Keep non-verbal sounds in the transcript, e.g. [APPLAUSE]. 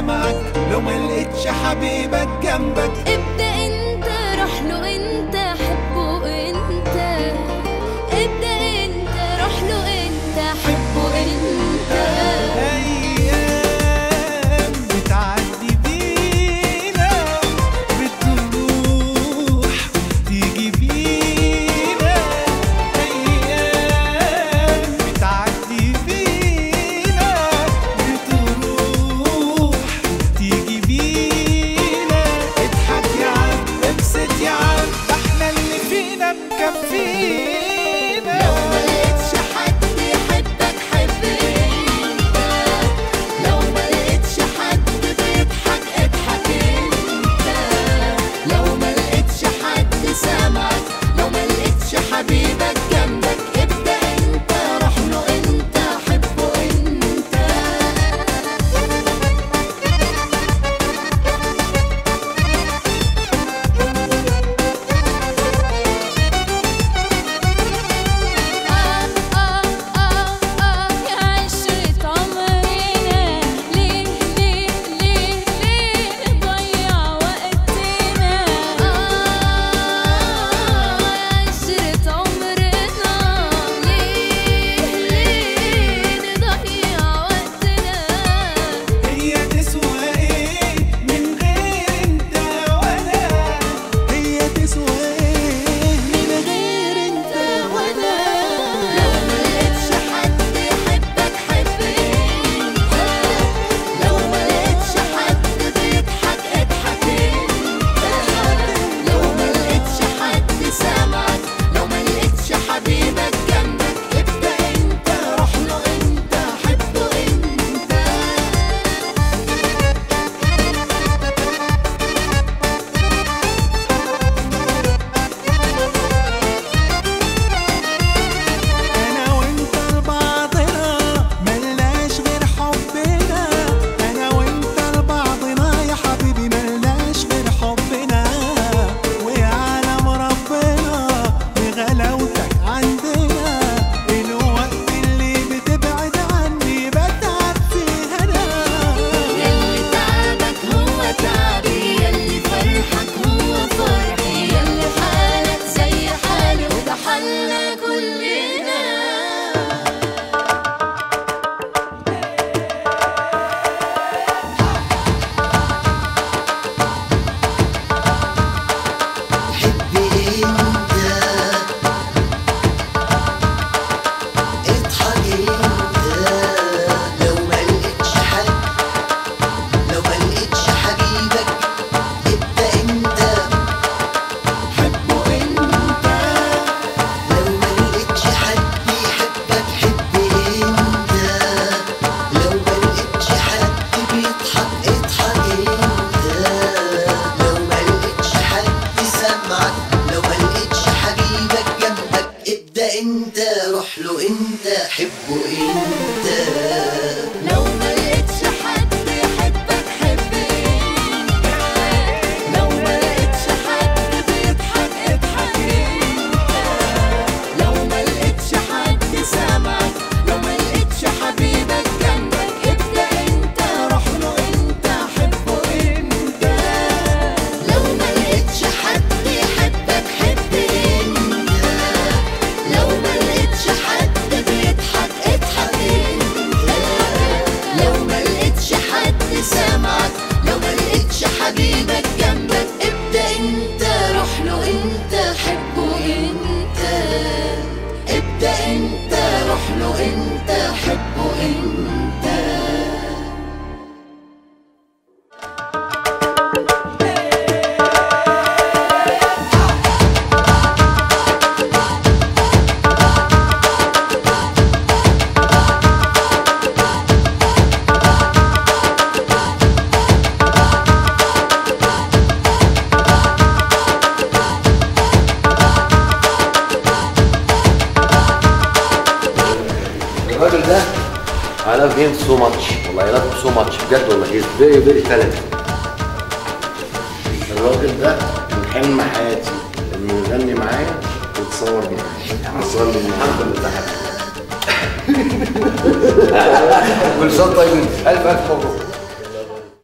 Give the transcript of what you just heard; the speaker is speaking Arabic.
معك لو ملقتش حبيبك جنبك. ابدأ انت روح له انت. See. انت روح له انت حبه انت sabia. الراجل ده I love him so much. والله I love him so much. بجد والله he's very very talented. الراجل ده من حلم حياتي. انه يغني معايا ويتصور معايا حصل لي الحمد لله [LAUGHS] والشطه ألف ألف مبروك.